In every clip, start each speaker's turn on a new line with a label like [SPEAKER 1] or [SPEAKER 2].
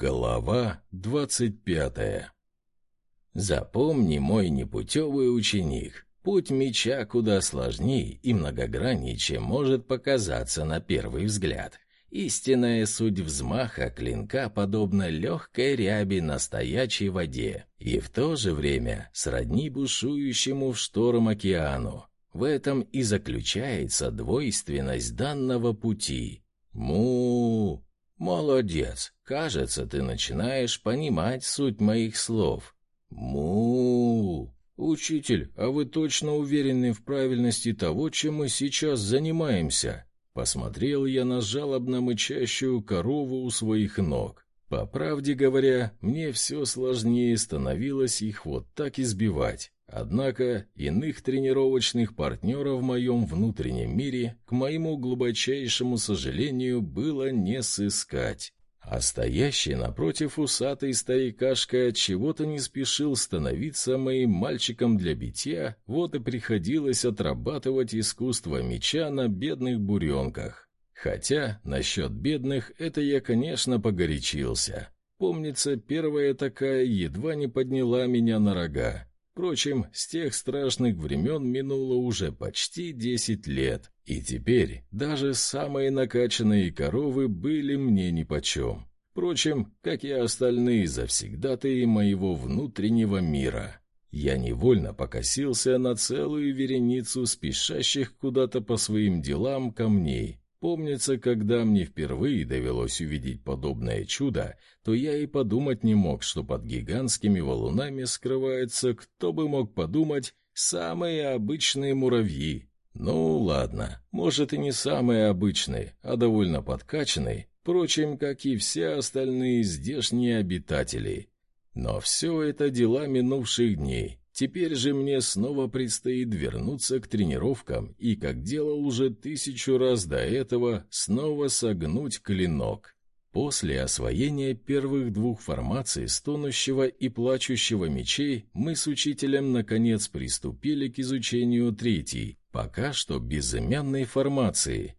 [SPEAKER 1] Глава двадцать пятая Запомни, мой непутевый ученик, путь меча куда сложнее и многограннее, чем может показаться на первый взгляд. Истинная суть взмаха клинка подобна легкой ряби на стоячей воде, и в то же время сродни бушующему в шторм океану. В этом и заключается двойственность данного пути. Му, молодец, кажется, ты начинаешь понимать суть моих слов. Му, учитель, а вы точно уверены в правильности того, чем мы сейчас занимаемся? Посмотрел я на жалобно мычащую корову у своих ног. По правде говоря, мне все сложнее становилось их вот так избивать. Однако иных тренировочных партнеров в моем внутреннем мире, к моему глубочайшему сожалению, было не сыскать. А стоящий напротив усатый старикашка от чего-то не спешил становиться моим мальчиком для битья, вот и приходилось отрабатывать искусство меча на бедных буренках. Хотя насчет бедных это я, конечно, погорячился. Помнится, первая такая едва не подняла меня на рога. Впрочем, с тех страшных времен минуло уже почти десять лет, и теперь даже самые накачанные коровы были мне нипочем. Впрочем, как и остальные завсегдатые моего внутреннего мира. Я невольно покосился на целую вереницу спешащих куда-то по своим делам камней, Помнится, когда мне впервые довелось увидеть подобное чудо, то я и подумать не мог, что под гигантскими валунами скрывается, кто бы мог подумать, самые обычные муравьи. Ну, ладно, может и не самые обычные, а довольно подкачанные, впрочем, как и все остальные здешние обитатели. Но все это дела минувших дней, Теперь же мне снова предстоит вернуться к тренировкам и, как делал уже тысячу раз до этого, снова согнуть клинок. После освоения первых двух формаций стонущего и плачущего мечей мы с учителем наконец приступили к изучению третьей, пока что безымянной формации.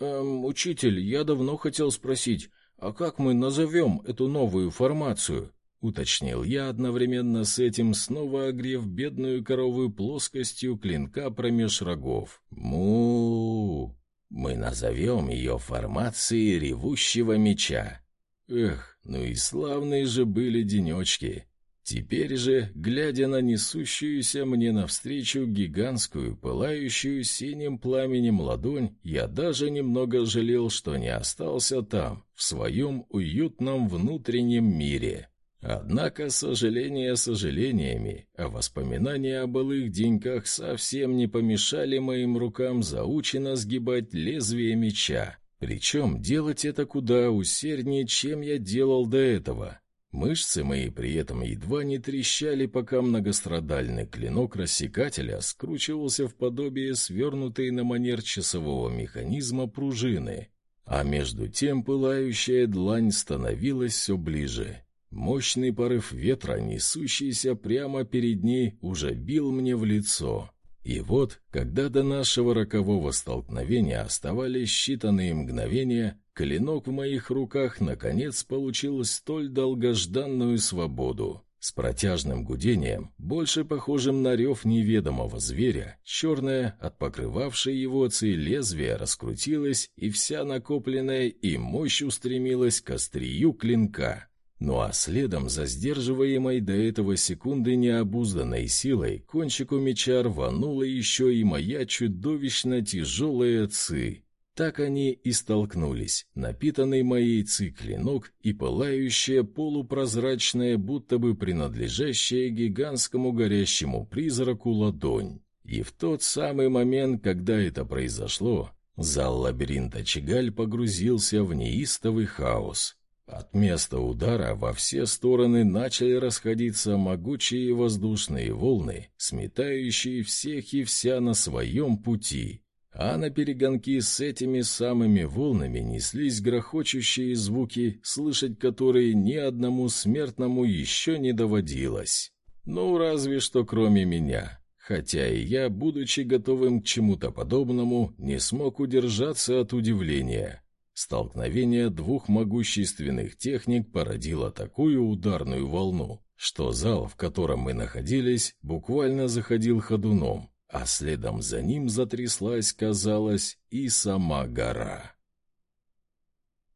[SPEAKER 1] «Эм, учитель, я давно хотел спросить, а как мы назовем эту новую формацию?» — уточнил я, одновременно с этим снова огрев бедную коровую плоскостью клинка промеж рогов. му Мы назовем ее формацией ревущего меча. Эх, ну и славные же были денечки. Теперь же, глядя на несущуюся мне навстречу гигантскую, пылающую синим пламенем ладонь, я даже немного жалел, что не остался там, в своем уютном внутреннем мире. Однако сожаления сожалениями, а воспоминания о былых деньках совсем не помешали моим рукам заучено сгибать лезвие меча. Причем делать это куда усерднее, чем я делал до этого. Мышцы мои при этом едва не трещали, пока многострадальный клинок рассекателя скручивался в подобие свернутой на манер часового механизма пружины. А между тем пылающая длань становилась все ближе. Мощный порыв ветра, несущийся прямо перед ней, уже бил мне в лицо. И вот, когда до нашего рокового столкновения оставались считанные мгновения, клинок в моих руках наконец получил столь долгожданную свободу. С протяжным гудением, больше похожим на рев неведомого зверя, черное, от покрывавшей его ци лезвие, раскрутилось, и вся накопленная и мощь устремилась к острию клинка. Ну а следом за сдерживаемой до этого секунды необузданной силой кончику меча рванула еще и моя чудовищно тяжелая ци. Так они и столкнулись, напитанный моей ци клинок и пылающая полупрозрачная, будто бы принадлежащая гигантскому горящему призраку ладонь. И в тот самый момент, когда это произошло, зал лабиринта Чигаль погрузился в неистовый хаос. От места удара во все стороны начали расходиться могучие воздушные волны, сметающие всех и вся на своем пути. А на перегонки с этими самыми волнами неслись грохочущие звуки, слышать которые ни одному смертному еще не доводилось. Ну, разве что кроме меня. Хотя и я, будучи готовым к чему-то подобному, не смог удержаться от удивления. Столкновение двух могущественных техник породило такую ударную волну, что зал, в котором мы находились, буквально заходил ходуном, а следом за ним затряслась, казалось, и сама гора.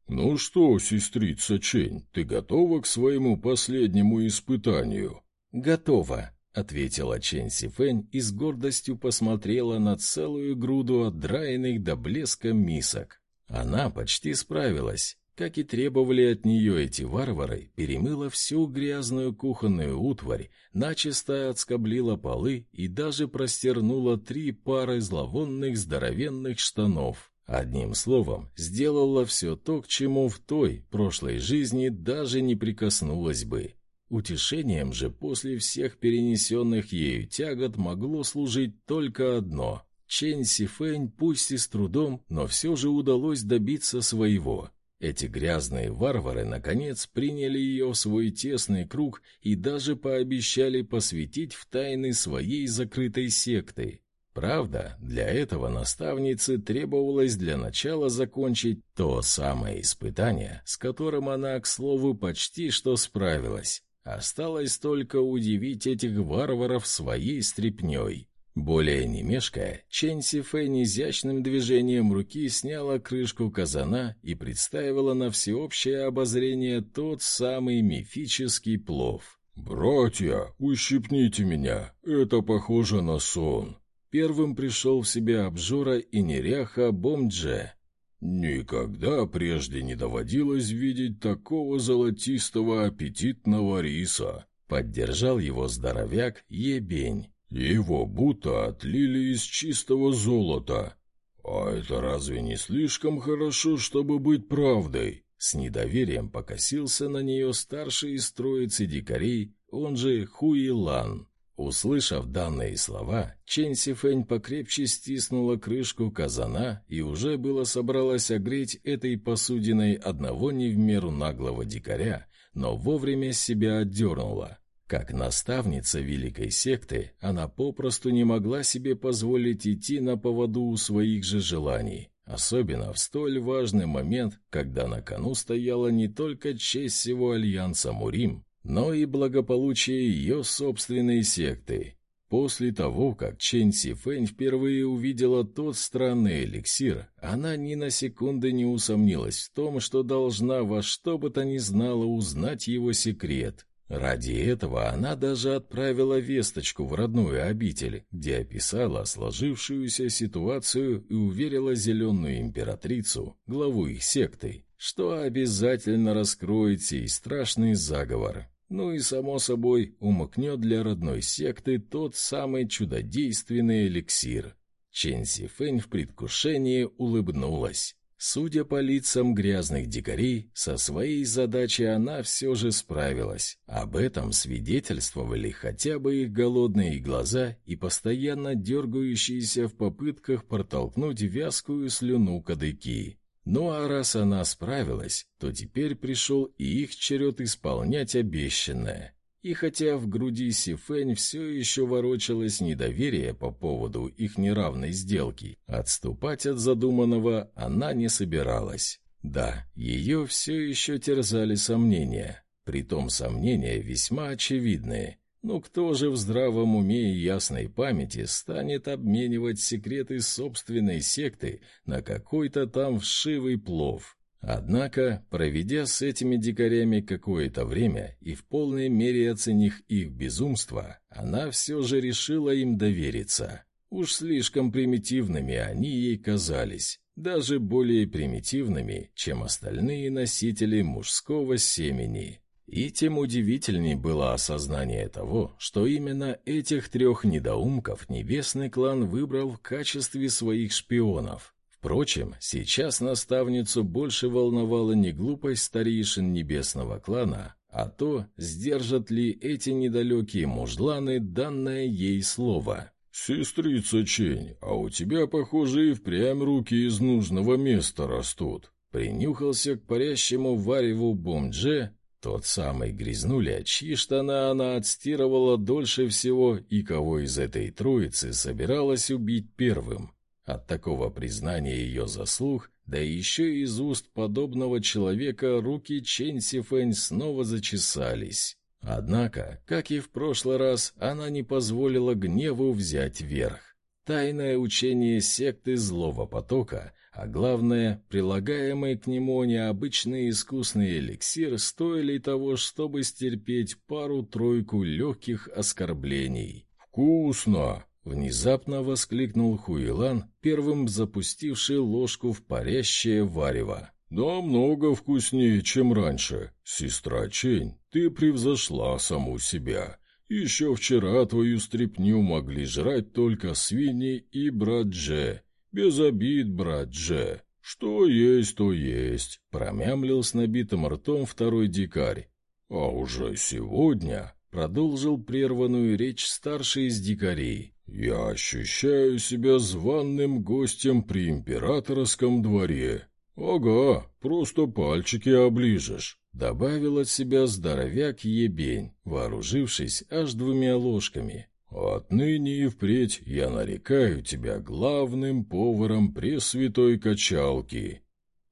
[SPEAKER 2] «Ну что, сестрица Чень, ты готова к своему последнему испытанию?»
[SPEAKER 1] «Готова», — ответила Чэнь Сифэнь и с гордостью посмотрела на целую груду отдраенных до блеска мисок. Она почти справилась. Как и требовали от нее эти варвары, перемыла всю грязную кухонную утварь, начисто отскоблила полы и даже простернула три пары зловонных здоровенных штанов. Одним словом, сделала все то, к чему в той, прошлой жизни даже не прикоснулась бы. Утешением же после всех перенесенных ею тягот могло служить только одно. Чэнь Сифэнь, пусть и с трудом, но все же удалось добиться своего. Эти грязные варвары, наконец, приняли ее в свой тесный круг и даже пообещали посвятить в тайны своей закрытой секты. Правда, для этого наставнице требовалось для начала закончить то самое испытание, с которым она, к слову, почти что справилась. Осталось только удивить этих варваров своей стряпнёй. Более не мешкая, Чэнь Сифэй изящным движением руки сняла крышку казана и представила на всеобщее обозрение тот самый мифический плов.
[SPEAKER 2] «Братья, ущипните меня, это похоже на сон».
[SPEAKER 1] Первым пришел в себя обжора и неряха Бомдже.
[SPEAKER 2] Никогда прежде не доводилось видеть такого золотистого аппетитного риса.
[SPEAKER 1] Поддержал его здоровяк Ебень.
[SPEAKER 2] Его будто отлили из чистого золота. А это разве не слишком хорошо, чтобы быть правдой?
[SPEAKER 1] С недоверием покосился на нее старший из троицы дикарей, он же Хуилан. Услышав данные слова, Чен Сифэнь покрепче стиснула крышку казана и уже было собралась огреть этой посудиной одного не в меру наглого дикаря, но вовремя себя отдернула. Как наставница великой секты, она попросту не могла себе позволить идти на поводу у своих же желаний, особенно в столь важный момент, когда на кону стояла не только честь всего альянса Мурим, но и благополучие ее собственной секты. После того, как Чен Сифэнь впервые увидела тот странный эликсир, она ни на секунду не усомнилась в том, что должна во что бы то ни знала узнать его секрет. Ради этого она даже отправила весточку в родную обитель, где описала сложившуюся ситуацию и уверила зеленую императрицу, главу их секты, что обязательно раскроет сей страшный заговор. Ну и, само собой, умыкнет для родной секты тот самый чудодейственный эликсир. Чен Сифэнь в предвкушении улыбнулась. Судя по лицам грязных дикарей, со своей задачей она все же справилась. Об этом свидетельствовали хотя бы их голодные глаза и постоянно дергающиеся в попытках протолкнуть вязкую слюну кадыки. Ну а раз она справилась, то теперь пришел и их черед исполнять обещанное. И хотя в груди Сифэнь все еще ворочалось недоверие по поводу их неравной сделки, отступать от задуманного она не собиралась. Да, ее все еще терзали сомнения, притом сомнения весьма очевидные. Ну кто же в здравом уме и ясной памяти станет обменивать секреты собственной секты на какой-то там вшивый плов? Однако, проведя с этими дикарями какое-то время и в полной мере оценив их безумство, она все же решила им довериться. Уж слишком примитивными они ей казались, даже более примитивными, чем остальные носители мужского семени. И тем удивительней было осознание того, что именно этих трех недоумков небесный клан выбрал в качестве своих шпионов. Впрочем, сейчас наставницу больше волновала не глупость старейшин небесного клана, а то, сдержат ли эти недалекие мужланы данное ей слово.
[SPEAKER 2] «Сестрица Чень, а у тебя, похоже, и впрямь руки из нужного места растут».
[SPEAKER 1] Принюхался к парящему вареву бомдже тот самый грязнуля, чьи штаны она отстирывала дольше всего и кого из этой троицы собиралась убить первым. От такого признания ее заслуг Да еще из уст подобного человека руки Чэнь Сифэнь снова зачесались. Однако, как и в прошлый раз, она не позволила гневу взять верх. Тайное учение секты Злого Потока, а главное, прилагаемый к нему необычный искусный эликсир, стоили того, чтобы стерпеть пару-тройку легких оскорблений.
[SPEAKER 2] «Вкусно!»
[SPEAKER 1] — внезапно воскликнул Хуилан, первым запустивший ложку в парящее варево.
[SPEAKER 2] «Намного вкуснее, чем раньше. Сестра Чень, ты превзошла саму себя. Еще вчера твою стряпню могли жрать только свиньи и брат Дже. Без обид, брат Дже. Что есть, то есть, промямлил с набитым ртом второй дикарь. А уже сегодня, продолжил прерванную речь старший из дикарей, я ощущаю себя званным гостем при императорском дворе. Ага, просто пальчики оближешь. Добавил от себя здоровяк Ебень, вооружившись аж двумя ложками. «Отныне и впредь я нарекаю тебя главным поваром Пресвятой Качалки».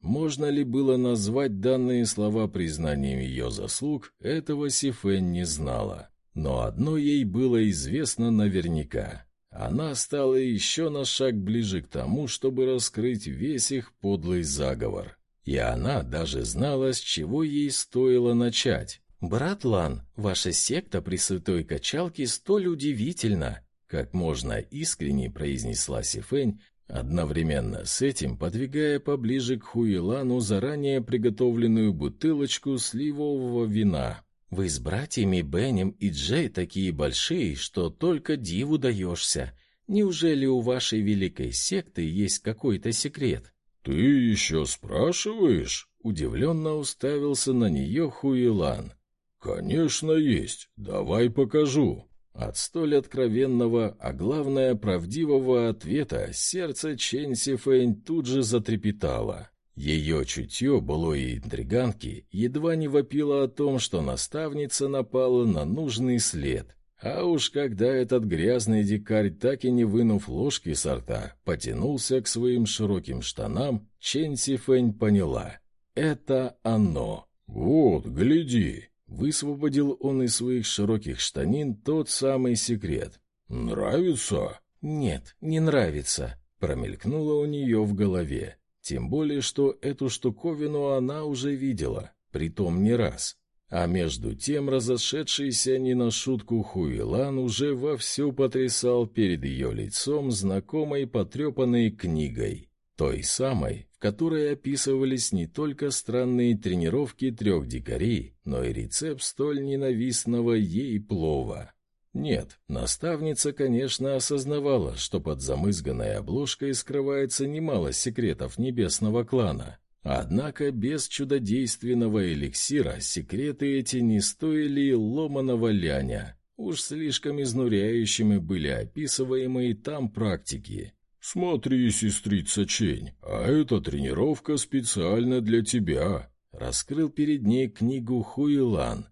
[SPEAKER 1] Можно ли было назвать данные слова признанием ее заслуг, этого Сифен не знала. Но одно ей было известно наверняка. Она стала еще на шаг ближе к тому, чтобы раскрыть весь их подлый заговор. И она даже знала, с чего ей стоило начать. «Брат Лан, ваша секта при святой качалке столь удивительна!» Как можно искренне произнесла Сифэнь, одновременно с этим подвигая поближе к Хуилану заранее приготовленную бутылочку сливового вина. «Вы с братьями Бенем и Джей такие большие, что только диву даешься. Неужели у вашей великой секты есть какой-то секрет?»
[SPEAKER 2] «Ты еще спрашиваешь?»
[SPEAKER 1] — удивленно уставился на нее Хуилан.
[SPEAKER 2] «Конечно есть. Давай покажу».
[SPEAKER 1] От столь откровенного, а главное правдивого ответа сердце Чэнь Сифэнь тут же затрепетало. Ее чутье былой интриганки едва не вопило о том, что наставница напала на нужный след. А уж когда этот грязный дикарь, так и не вынув ложки со рта, потянулся к своим широким штанам, Чен Сифэнь поняла — это оно.
[SPEAKER 2] «Вот, гляди!»
[SPEAKER 1] — высвободил он из своих широких штанин тот самый секрет.
[SPEAKER 2] «Нравится?»
[SPEAKER 1] «Нет, не нравится», — промелькнуло у нее в голове. Тем более, что эту штуковину она уже видела, притом не раз. А между тем разошедшийся не на шутку Хуилан уже вовсю потрясал перед ее лицом знакомой потрепанной книгой, той самой, в которой описывались не только странные тренировки трех дикарей, но и рецепт столь ненавистного ей плова. Нет, наставница, конечно, осознавала, что под замызганной обложкой скрывается немало секретов небесного клана, Однако без чудодейственного эликсира секреты эти не стоили ломаного ляня. Уж слишком изнуряющими были описываемые там практики.
[SPEAKER 2] «Смотри, сестрица Чень, а эта тренировка специально для тебя», —
[SPEAKER 1] раскрыл перед ней книгу Хуилан.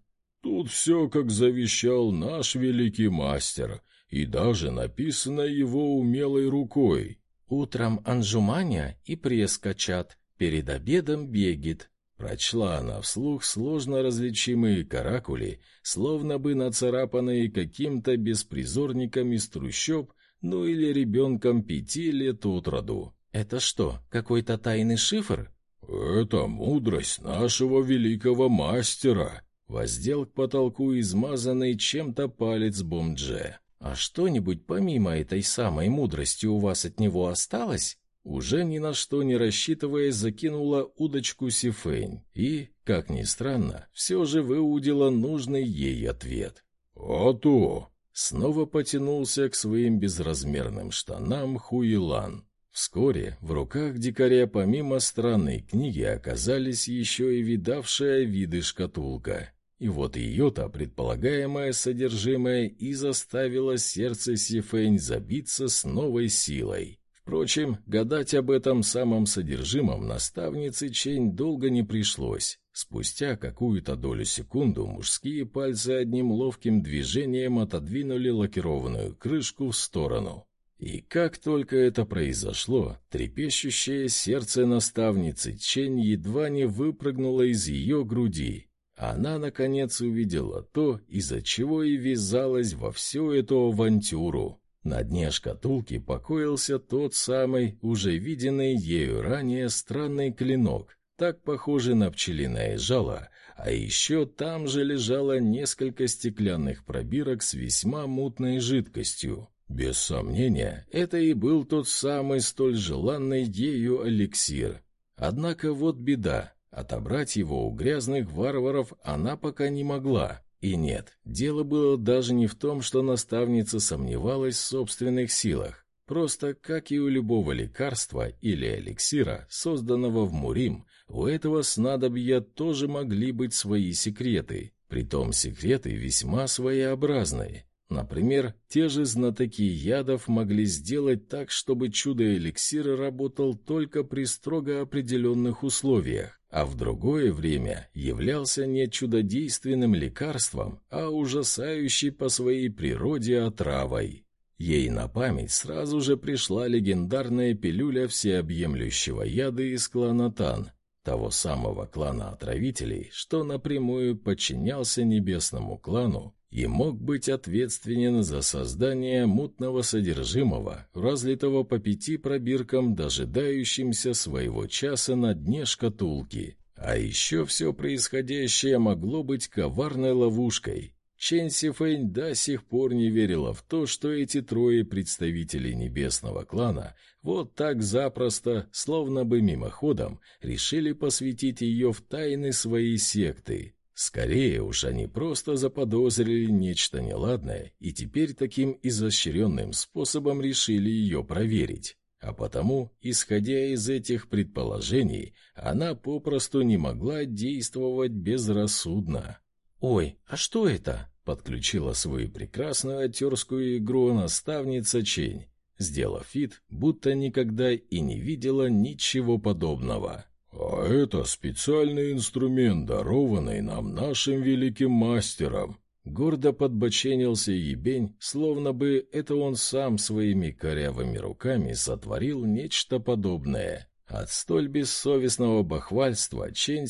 [SPEAKER 2] «Тут все, как завещал наш великий мастер, и даже написано его умелой рукой».
[SPEAKER 1] «Утром анжуманя и пресс качат, Перед обедом бегет. Прочла она вслух сложно различимые каракули, словно бы нацарапанные каким-то беспризорником из трущоб, ну или ребенком пяти лет от роду. Это что, какой-то тайный шифр?
[SPEAKER 2] Это мудрость нашего великого мастера.
[SPEAKER 1] Воздел к потолку измазанный чем-то палец Бомдже. А что-нибудь помимо этой самой мудрости у вас от него осталось? уже ни на что не рассчитывая, закинула удочку Сифэнь и, как ни странно, все же выудила нужный ей ответ.
[SPEAKER 2] «А то!»
[SPEAKER 1] Снова потянулся к своим безразмерным штанам Хуилан. Вскоре в руках дикаря помимо странной книги оказались еще и видавшая виды шкатулка. И вот ее-то предполагаемое содержимое и заставило сердце Сифэнь забиться с новой силой. Впрочем, гадать об этом самом содержимом наставнице Чень долго не пришлось. Спустя какую-то долю секунду мужские пальцы одним ловким движением отодвинули лакированную крышку в сторону. И как только это произошло, трепещущее сердце наставницы Чень едва не выпрыгнуло из ее груди. Она, наконец, увидела то, из-за чего и ввязалась во всю эту авантюру. На дне шкатулки покоился тот самый, уже виденный ею ранее странный клинок, так похожий на пчелиное жало, а еще там же лежало несколько стеклянных пробирок с весьма мутной жидкостью. Без сомнения, это и был тот самый столь желанный ею эликсир. Однако вот беда, отобрать его у грязных варваров она пока не могла. И нет, дело было даже не в том, что наставница сомневалась в собственных силах. Просто, как и у любого лекарства или эликсира, созданного в Мурим, у этого снадобья тоже могли быть свои секреты. Притом секреты весьма своеобразные. Например, те же знатоки ядов могли сделать так, чтобы чудо-эликсир работал только при строго определенных условиях, а в другое время являлся не чудодейственным лекарством, а ужасающей по своей природе отравой. Ей на память сразу же пришла легендарная пилюля всеобъемлющего яда из клана Тан, того самого клана отравителей, что напрямую подчинялся небесному клану и мог быть ответственен за создание мутного содержимого, разлитого по пяти пробиркам, дожидающимся своего часа на дне шкатулки. А еще все происходящее могло быть коварной ловушкой. Чен Сифэнь до сих пор не верила в то, что эти трое представителей небесного клана вот так запросто, словно бы мимоходом, решили посвятить ее в тайны своей секты. Скорее уж они просто заподозрили нечто неладное и теперь таким изощренным способом решили ее проверить. А потому, исходя из этих предположений, она попросту не могла действовать безрассудно. «Ой, а что это?» — подключила свою прекрасную актерскую игру наставница Чень, сделав вид, будто никогда и не видела ничего подобного.
[SPEAKER 2] «А это специальный инструмент, дарованный нам нашим великим мастером».
[SPEAKER 1] Гордо подбоченился Ебень, словно бы это он сам своими корявыми руками сотворил нечто подобное. От столь бессовестного бахвальства Чен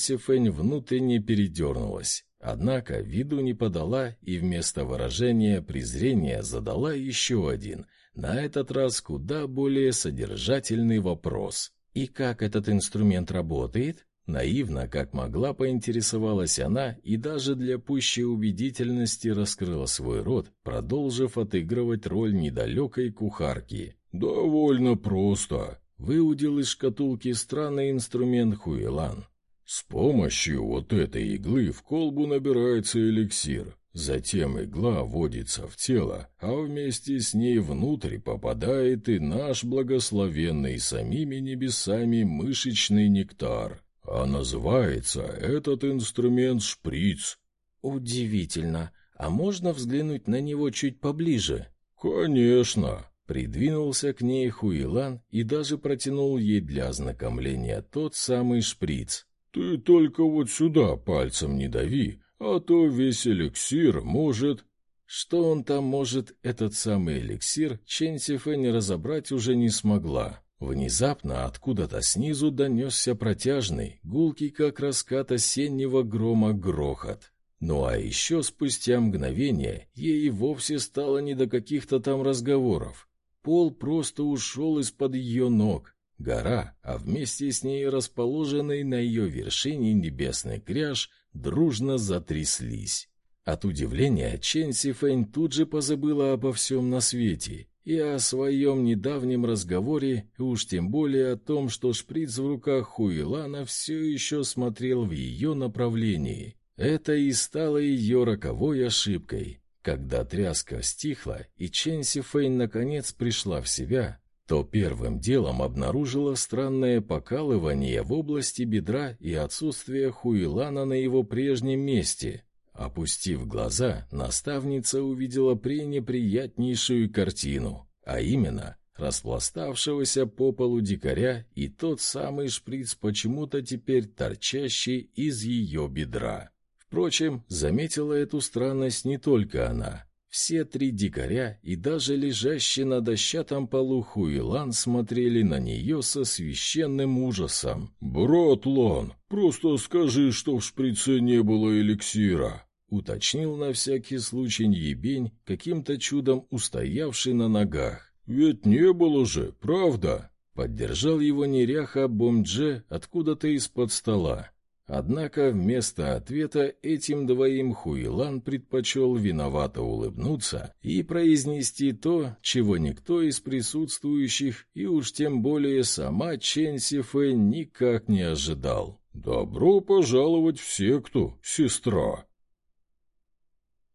[SPEAKER 1] внутренне передернулась. Однако виду не подала и вместо выражения презрения задала еще один, на этот раз куда более содержательный вопрос. «И как этот инструмент работает?» Наивно, как могла, поинтересовалась она и даже для пущей убедительности раскрыла свой рот, продолжив отыгрывать роль недалекой кухарки.
[SPEAKER 2] «Довольно просто», —
[SPEAKER 1] выудил из шкатулки странный инструмент Хуэлан.
[SPEAKER 2] «С помощью вот этой иглы в колбу набирается эликсир. Затем игла вводится в тело, а вместе с ней внутрь попадает и наш благословенный самими небесами мышечный нектар. А называется этот инструмент шприц.
[SPEAKER 1] Удивительно. А можно взглянуть на него чуть поближе?
[SPEAKER 2] Конечно.
[SPEAKER 1] Придвинулся к ней Хуилан и даже протянул ей для ознакомления тот самый шприц.
[SPEAKER 2] Ты только вот сюда пальцем не дави, а то весь эликсир может...
[SPEAKER 1] Что он там может, этот самый эликсир, Чен Сифэнь разобрать уже не смогла. Внезапно откуда-то снизу донесся протяжный, гулкий, как раскат осеннего грома, грохот. Ну а еще спустя мгновение ей вовсе стало не до каких-то там разговоров. Пол просто ушел из-под ее ног. Гора, а вместе с ней расположенный на ее вершине небесный кряж, дружно затряслись. От удивления Чен Сифэнь тут же позабыла обо всем на свете и о своем недавнем разговоре, и уж тем более о том, что шприц в руках Хуилана все еще смотрел в ее направлении. Это и стало ее роковой ошибкой. Когда тряска стихла, и Чен Сифэнь наконец пришла в себя, то первым делом обнаружила странное покалывание в области бедра и отсутствие хуилана на его прежнем месте. Опустив глаза, наставница увидела пренеприятнейшую картину, а именно распластавшегося по полу дикаря и тот самый шприц, почему-то теперь торчащий из ее бедра. Впрочем, заметила эту странность не только она. Все три дикаря и даже лежащий на дощатом полу Хуилан смотрели на нее со священным ужасом.
[SPEAKER 2] «Брат Лан, просто скажи, что в шприце не было эликсира», —
[SPEAKER 1] уточнил на всякий случай ебень, каким-то чудом устоявший на ногах.
[SPEAKER 2] «Ведь не было же, правда?»
[SPEAKER 1] Поддержал его неряха Бомдже откуда-то из-под стола. Однако вместо ответа этим двоим Хуилан предпочел виновато улыбнуться и произнести то, чего никто из присутствующих и уж тем более сама Чен Сифэ никак не ожидал.
[SPEAKER 2] «Добро пожаловать в секту, сестра!»